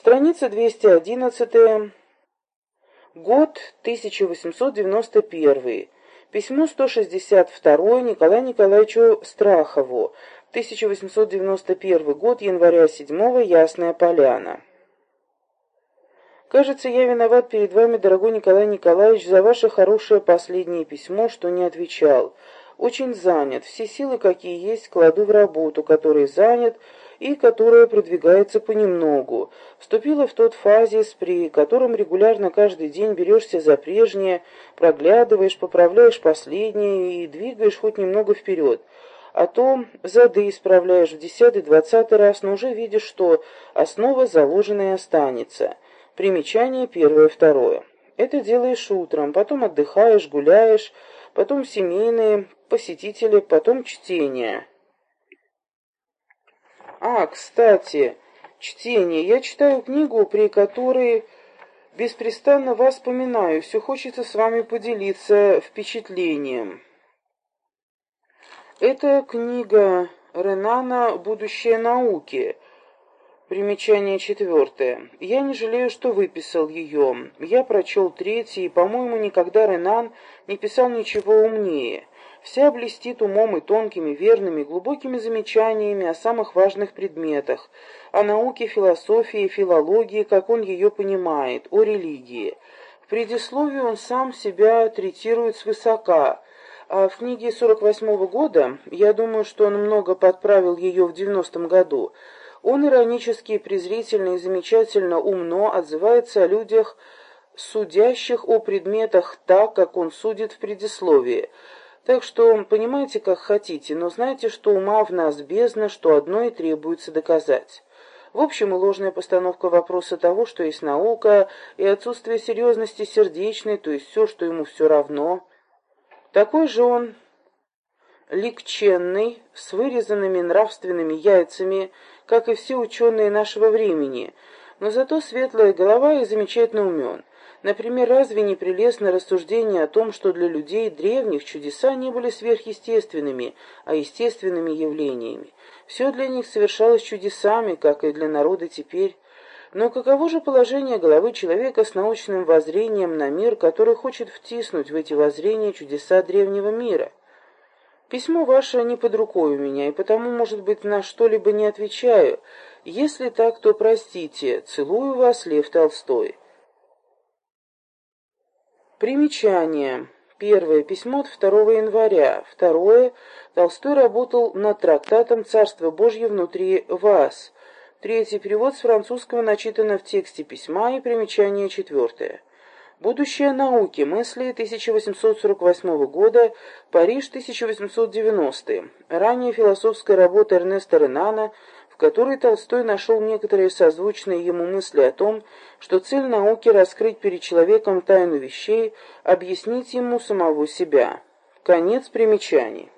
Страница 211. Год 1891. Письмо 162 Николаю Николаевичу Страхову. 1891 год, января 7 Ясная Поляна. Кажется, я виноват перед вами, дорогой Николай Николаевич, за ваше хорошее последнее письмо, что не отвечал. Очень занят. Все силы, какие есть, кладу в работу, который занят, и которая продвигается понемногу. Вступила в тот фазис, при котором регулярно каждый день берешься за прежнее, проглядываешь, поправляешь последнее и двигаешь хоть немного вперед. А то зады исправляешь в десятый-двадцатый раз, но уже видишь, что основа заложенная останется. Примечание первое-второе. Это делаешь утром, потом отдыхаешь, гуляешь, потом семейные посетители, потом чтение. А, кстати, чтение. Я читаю книгу, при которой беспрестанно вас вспоминаю. Все хочется с вами поделиться впечатлением. Это книга Ренана «Будущее науки». Примечание четвертое. Я не жалею, что выписал ее. Я прочел третий, и, по-моему, никогда Ренан не писал ничего умнее вся блестит умом и тонкими, верными, глубокими замечаниями о самых важных предметах, о науке, философии, филологии, как он ее понимает, о религии. В предисловии он сам себя третирует свысока, а в книге 48 -го года, я думаю, что он много подправил ее в 90-м году, он иронически, презрительно и замечательно умно отзывается о людях, судящих о предметах так, как он судит в предисловии – так что понимаете, как хотите, но знайте, что ума в нас бездна, что одно и требуется доказать. В общем, ложная постановка вопроса того, что есть наука, и отсутствие серьезности сердечной, то есть все, что ему все равно. Такой же он ликченный, с вырезанными нравственными яйцами, как и все ученые нашего времени, но зато светлая голова и замечательно умен. Например, разве не прелестно рассуждение о том, что для людей древних чудеса не были сверхъестественными, а естественными явлениями? Все для них совершалось чудесами, как и для народа теперь. Но каково же положение головы человека с научным воззрением на мир, который хочет втиснуть в эти воззрения чудеса древнего мира? Письмо ваше не под рукой у меня, и потому, может быть, на что-либо не отвечаю. Если так, то простите. Целую вас, Лев Толстой. Примечание. Первое. Письмо от 2 января. Второе. Толстой работал над трактатом «Царство Божье внутри вас». Третий. Перевод с французского начитано в тексте письма и примечание четвертое. Будущее науки. Мысли 1848 года. Париж 1890. Ранее философская работа Эрнеста Ренана – которой Толстой нашел некоторые созвучные ему мысли о том, что цель науки — раскрыть перед человеком тайну вещей, объяснить ему самого себя. Конец примечаний.